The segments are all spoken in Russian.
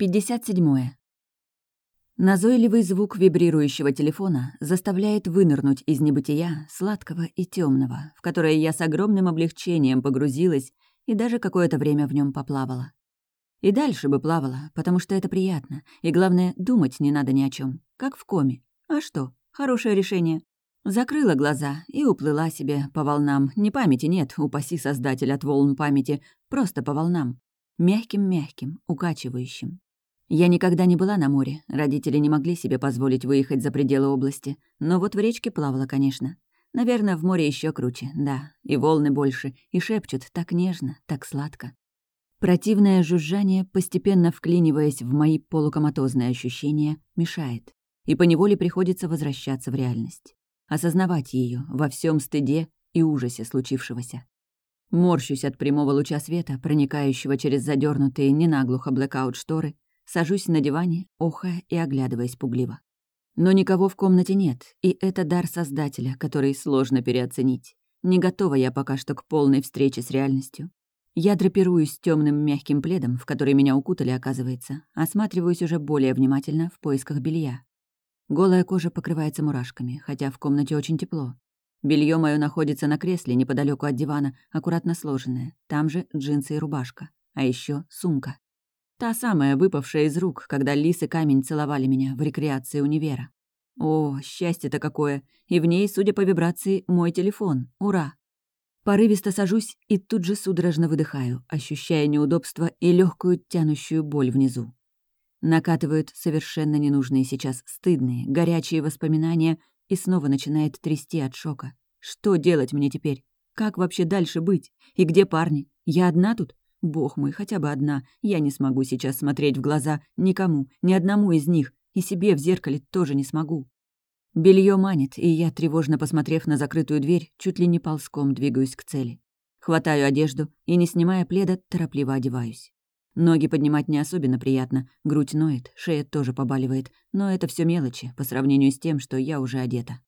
57. Назойливый звук вибрирующего телефона заставляет вынырнуть из небытия сладкого и темного, в которое я с огромным облегчением погрузилась и даже какое-то время в нем поплавала. И дальше бы плавала, потому что это приятно, и главное, думать не надо ни о чем, как в коме. А что, хорошее решение. Закрыла глаза и уплыла себе по волнам. Ни памяти нет, упаси создатель от волн памяти, просто по волнам. Мягким-мягким, укачивающим. Я никогда не была на море, родители не могли себе позволить выехать за пределы области, но вот в речке плавала, конечно. Наверное, в море еще круче, да, и волны больше, и шепчут так нежно, так сладко. Противное жужжание, постепенно вклиниваясь в мои полукоматозные ощущения, мешает, и поневоле приходится возвращаться в реальность. Осознавать ее во всем стыде и ужасе случившегося. Морщусь от прямого луча света, проникающего через задернутые ненаглухо блэкаут-шторы, Сажусь на диване, охая и оглядываясь пугливо. Но никого в комнате нет, и это дар Создателя, который сложно переоценить. Не готова я пока что к полной встрече с реальностью. Я драпируюсь темным мягким пледом, в который меня укутали, оказывается, осматриваюсь уже более внимательно в поисках белья. Голая кожа покрывается мурашками, хотя в комнате очень тепло. Белье мое находится на кресле неподалеку от дивана, аккуратно сложенное. Там же джинсы и рубашка. А еще сумка. Та самая, выпавшая из рук, когда лис и камень целовали меня в рекреации универа. О, счастье-то какое! И в ней, судя по вибрации, мой телефон. Ура! Порывисто сажусь и тут же судорожно выдыхаю, ощущая неудобство и легкую тянущую боль внизу. Накатывают совершенно ненужные сейчас стыдные, горячие воспоминания и снова начинает трясти от шока. Что делать мне теперь? Как вообще дальше быть? И где парни? Я одна тут? Бог мой, хотя бы одна. Я не смогу сейчас смотреть в глаза никому, ни одному из них, и себе в зеркале тоже не смогу. Белье манит, и я, тревожно посмотрев на закрытую дверь, чуть ли не ползком двигаюсь к цели. Хватаю одежду и, не снимая пледа, торопливо одеваюсь. Ноги поднимать не особенно приятно, грудь ноет, шея тоже побаливает, но это все мелочи по сравнению с тем, что я уже одета.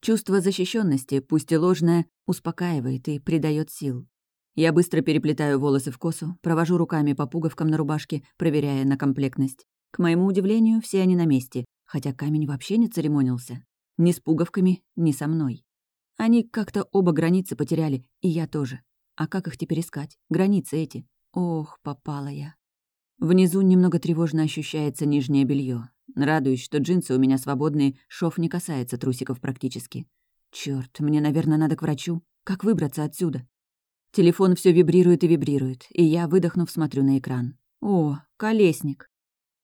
Чувство защищенности, пусть и ложное, успокаивает и придает сил. Я быстро переплетаю волосы в косу, провожу руками по пуговкам на рубашке, проверяя на комплектность. К моему удивлению, все они на месте, хотя камень вообще не церемонился. Ни с пуговками, ни со мной. Они как-то оба границы потеряли, и я тоже. А как их теперь искать? Границы эти. Ох, попала я. Внизу немного тревожно ощущается нижнее белье. Радуюсь, что джинсы у меня свободные, шов не касается трусиков практически. Черт, мне, наверное, надо к врачу. Как выбраться отсюда? Телефон все вибрирует и вибрирует, и я, выдохнув, смотрю на экран. О, колесник.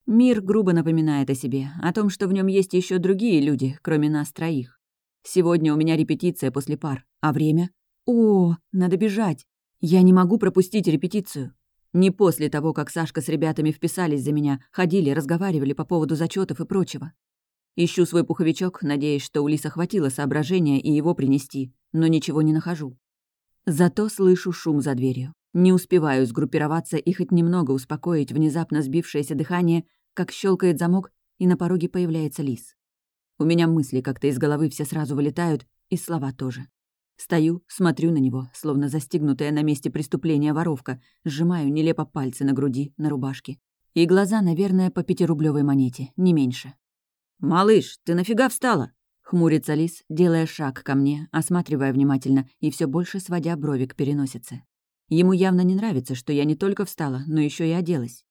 Мир грубо напоминает о себе, о том, что в нем есть еще другие люди, кроме нас троих. Сегодня у меня репетиция после пар, а время? О, надо бежать. Я не могу пропустить репетицию. Не после того, как Сашка с ребятами вписались за меня, ходили, разговаривали по поводу зачетов и прочего. Ищу свой пуховичок, надеясь, что у Лиса хватило соображения и его принести, но ничего не нахожу. Зато слышу шум за дверью. Не успеваю сгруппироваться и хоть немного успокоить внезапно сбившееся дыхание, как щелкает замок, и на пороге появляется лис. У меня мысли как-то из головы все сразу вылетают, и слова тоже. Стою, смотрю на него, словно застигнутая на месте преступления воровка, сжимаю нелепо пальцы на груди, на рубашке. И глаза, наверное, по пятирублевой монете, не меньше. «Малыш, ты нафига встала?» Хмурится лис, делая шаг ко мне, осматривая внимательно и все больше сводя брови к переносице. Ему явно не нравится, что я не только встала, но еще и оделась.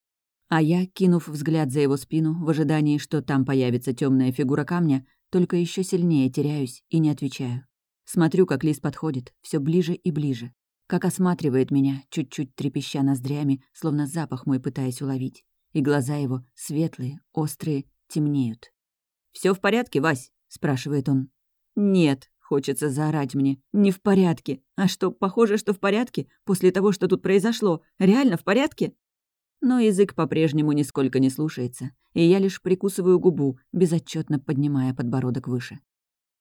А я, кинув взгляд за его спину, в ожидании, что там появится темная фигура камня, только еще сильнее теряюсь и не отвечаю. Смотрю, как лис подходит, все ближе и ближе. Как осматривает меня, чуть-чуть трепеща ноздрями, словно запах мой пытаясь уловить. И глаза его, светлые, острые, темнеют. Все в порядке, Вась?» Спрашивает он. «Нет», — хочется заорать мне. «Не в порядке. А что, похоже, что в порядке? После того, что тут произошло? Реально в порядке?» Но язык по-прежнему нисколько не слушается, и я лишь прикусываю губу, безотчетно поднимая подбородок выше.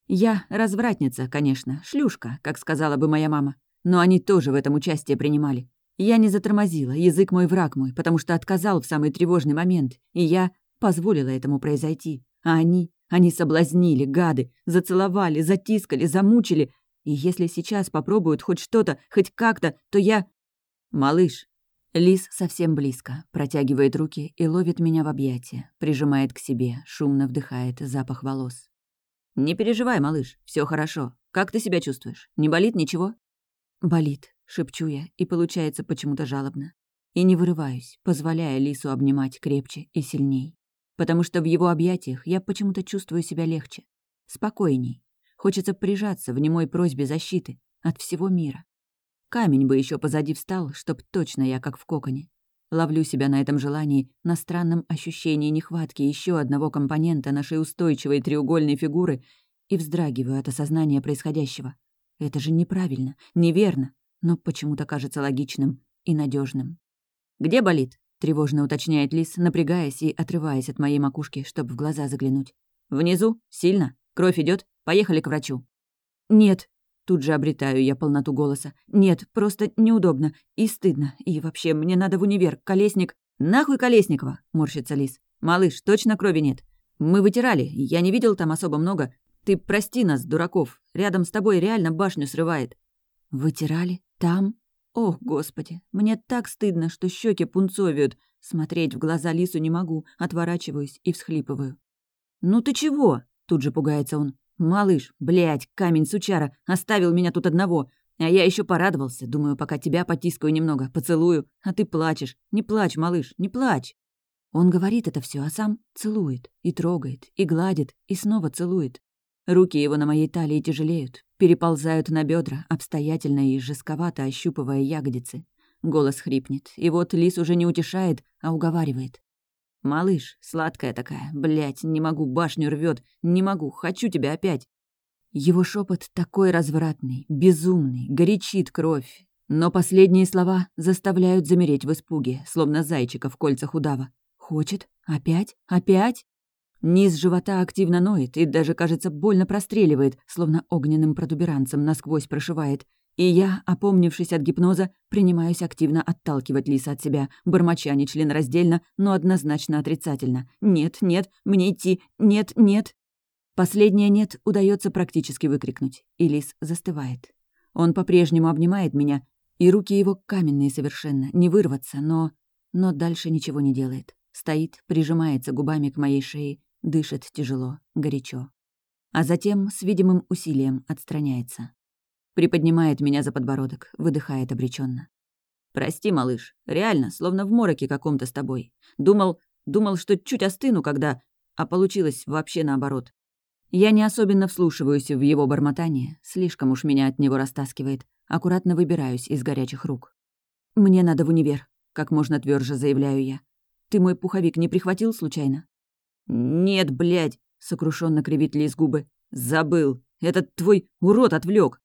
Я развратница, конечно, шлюшка, как сказала бы моя мама. Но они тоже в этом участие принимали. Я не затормозила, язык мой враг мой, потому что отказал в самый тревожный момент, и я позволила этому произойти. А они они соблазнили, гады, зацеловали, затискали, замучили. И если сейчас попробуют хоть что-то, хоть как-то, то я... Малыш. Лис совсем близко, протягивает руки и ловит меня в объятия, прижимает к себе, шумно вдыхает запах волос. «Не переживай, малыш, все хорошо. Как ты себя чувствуешь? Не болит ничего?» «Болит», — шепчу я, и получается почему-то жалобно. И не вырываюсь, позволяя Лису обнимать крепче и сильней. Потому что в его объятиях я почему-то чувствую себя легче, спокойней. Хочется прижаться в немой просьбе защиты от всего мира. Камень бы еще позади встал, чтоб точно я как в коконе. Ловлю себя на этом желании, на странном ощущении нехватки еще одного компонента нашей устойчивой треугольной фигуры и вздрагиваю от осознания происходящего. Это же неправильно, неверно, но почему-то кажется логичным и надежным. «Где болит?» — тревожно уточняет Лис, напрягаясь и отрываясь от моей макушки, чтобы в глаза заглянуть. «Внизу? Сильно? Кровь идет? Поехали к врачу». «Нет», Тут же обретаю я полноту голоса. «Нет, просто неудобно и стыдно. И вообще, мне надо в универ. Колесник...» «Нахуй Колесникова!» — морщится Лис. «Малыш, точно крови нет. Мы вытирали, я не видел там особо много. Ты прости нас, дураков. Рядом с тобой реально башню срывает». «Вытирали? Там? Ох, господи, мне так стыдно, что щеки пунцовеют. Смотреть в глаза Лису не могу, отворачиваюсь и всхлипываю. «Ну ты чего?» — тут же пугается он. «Малыш, блядь, камень сучара, оставил меня тут одного. А я еще порадовался, думаю, пока тебя потискаю немного, поцелую, а ты плачешь. Не плачь, малыш, не плачь». Он говорит это все, а сам целует, и трогает, и гладит, и снова целует. Руки его на моей талии тяжелеют, переползают на бедра, обстоятельно и жестковато ощупывая ягодицы. Голос хрипнет, и вот лис уже не утешает, а уговаривает. «Малыш, сладкая такая, блядь, не могу, башню рвет, не могу, хочу тебя опять». Его шепот такой развратный, безумный, горячит кровь. Но последние слова заставляют замереть в испуге, словно зайчика в кольцах удава. «Хочет? Опять? Опять?» Низ живота активно ноет и даже, кажется, больно простреливает, словно огненным протуберанцем насквозь прошивает. И я, опомнившись от гипноза, принимаюсь активно отталкивать Лиса от себя, бормоча нечленораздельно, но однозначно отрицательно. «Нет, нет, мне идти, нет, нет». Последнее «нет» удается практически выкрикнуть, и Лис застывает. Он по-прежнему обнимает меня, и руки его каменные совершенно, не вырваться, но... Но дальше ничего не делает. Стоит, прижимается губами к моей шее, дышит тяжело, горячо. А затем с видимым усилием отстраняется. Приподнимает меня за подбородок, выдыхает обреченно. «Прости, малыш, реально, словно в мороке каком-то с тобой. Думал, думал, что чуть остыну, когда... А получилось вообще наоборот. Я не особенно вслушиваюсь в его бормотание, слишком уж меня от него растаскивает. Аккуратно выбираюсь из горячих рук. «Мне надо в универ», — как можно тверже заявляю я. «Ты мой пуховик не прихватил случайно?» «Нет, блядь», — сокрушенно кривит Лис губы. «Забыл. Этот твой урод отвлек.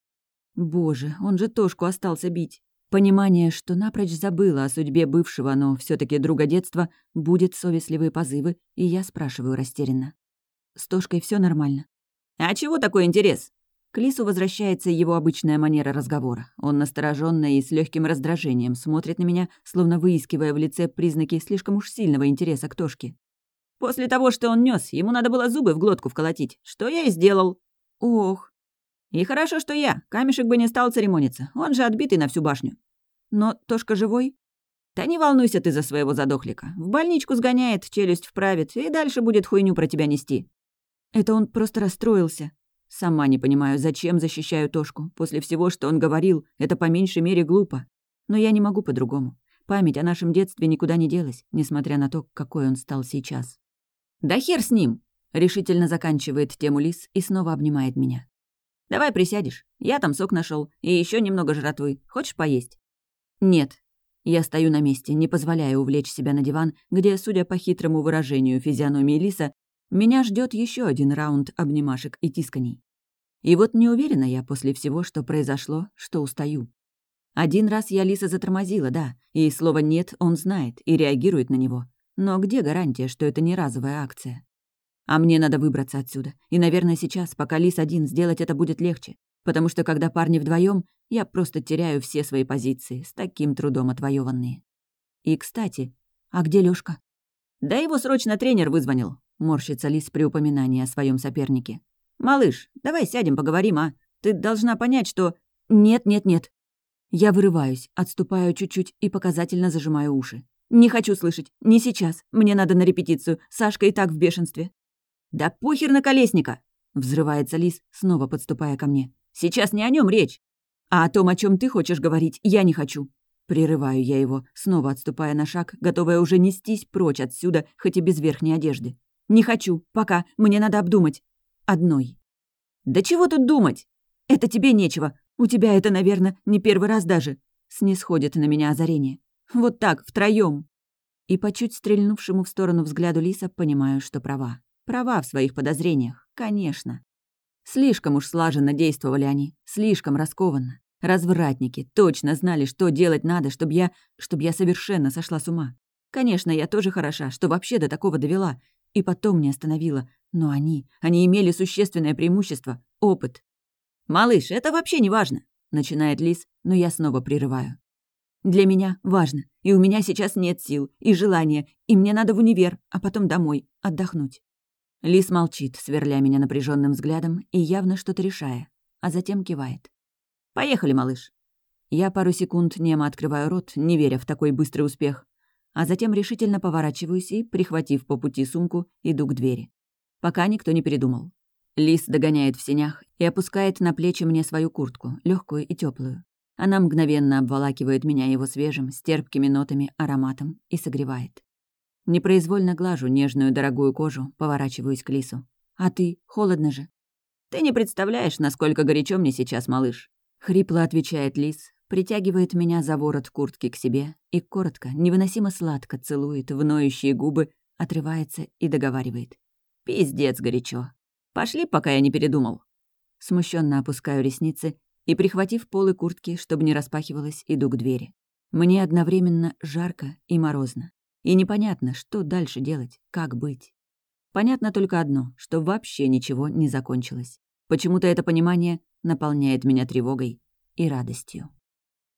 Боже, он же Тошку остался бить. Понимание, что напрочь забыла о судьбе бывшего, но все таки друга детства, будет совестливые позывы, и я спрашиваю растерянно. С Тошкой все нормально. «А чего такой интерес?» К Лису возвращается его обычная манера разговора. Он настороженно и с легким раздражением смотрит на меня, словно выискивая в лице признаки слишком уж сильного интереса к Тошке. «После того, что он нес, ему надо было зубы в глотку вколотить. Что я и сделал». «Ох, и хорошо, что я. Камешек бы не стал церемониться. Он же отбитый на всю башню. Но Тошка живой? Да не волнуйся ты за своего задохлика. В больничку сгоняет, челюсть вправит, и дальше будет хуйню про тебя нести. Это он просто расстроился. Сама не понимаю, зачем защищаю Тошку. После всего, что он говорил, это по меньшей мере глупо. Но я не могу по-другому. Память о нашем детстве никуда не делась, несмотря на то, какой он стал сейчас. «Да хер с ним!» — решительно заканчивает тему Лис и снова обнимает меня. Давай присядешь. Я там сок нашел и еще немного жратвы. Хочешь поесть?» «Нет». Я стою на месте, не позволяя увлечь себя на диван, где, судя по хитрому выражению физиономии Лиса, меня ждет еще один раунд обнимашек и тисканий. И вот не уверена я после всего, что произошло, что устаю. Один раз я Лиса затормозила, да, и слово «нет» он знает и реагирует на него. Но где гарантия, что это не разовая акция? А мне надо выбраться отсюда. И, наверное, сейчас, пока Лис один, сделать это будет легче. Потому что, когда парни вдвоем, я просто теряю все свои позиции, с таким трудом отвоеванные. И, кстати, а где Лёшка? Да его срочно тренер вызвонил, морщится Лис при упоминании о своем сопернике. «Малыш, давай сядем, поговорим, а? Ты должна понять, что...» «Нет, нет, нет». Я вырываюсь, отступаю чуть-чуть и показательно зажимаю уши. «Не хочу слышать. Не сейчас. Мне надо на репетицию. Сашка и так в бешенстве». «Да похер на колесника!» — взрывается Лис, снова подступая ко мне. «Сейчас не о нем речь. А о том, о чем ты хочешь говорить, я не хочу». Прерываю я его, снова отступая на шаг, готовая уже нестись прочь отсюда, хоть и без верхней одежды. «Не хочу. Пока. Мне надо обдумать. Одной». «Да чего тут думать? Это тебе нечего. У тебя это, наверное, не первый раз даже». Снисходит на меня озарение. Вот так, втроем. И по чуть стрельнувшему в сторону взгляду Лиса понимаю, что права. Права в своих подозрениях, конечно. Слишком уж слаженно действовали они, слишком раскованно. Развратники точно знали, что делать надо, чтобы я... чтобы я совершенно сошла с ума. Конечно, я тоже хороша, что вообще до такого довела. И потом не остановила. Но они... они имели существенное преимущество — опыт. «Малыш, это вообще не важно», — начинает Лис, но я снова прерываю. Для меня важно. И у меня сейчас нет сил и желания, и мне надо в универ, а потом домой, отдохнуть. Лис молчит, сверля меня напряженным взглядом и явно что-то решая, а затем кивает. «Поехали, малыш». Я пару секунд немо открываю рот, не веря в такой быстрый успех, а затем решительно поворачиваюсь и, прихватив по пути сумку, иду к двери. Пока никто не передумал. Лис догоняет в сенях и опускает на плечи мне свою куртку, легкую и теплую. Она мгновенно обволакивает меня его свежим, с терпкими нотами, ароматом и согревает. Непроизвольно глажу нежную дорогую кожу, поворачиваюсь к Лису. «А ты? Холодно же». «Ты не представляешь, насколько горячо мне сейчас, малыш», — хрипло отвечает Лис, притягивает меня за ворот куртки к себе и коротко, невыносимо сладко целует в ноющие губы, отрывается и договаривает. «Пиздец горячо. Пошли, пока я не передумал». Смущенно опускаю ресницы и, прихватив полы куртки, чтобы не распахивалась, иду к двери. Мне одновременно жарко и морозно. И непонятно, что дальше делать, как быть. Понятно только одно, что вообще ничего не закончилось. Почему-то это понимание наполняет меня тревогой и радостью.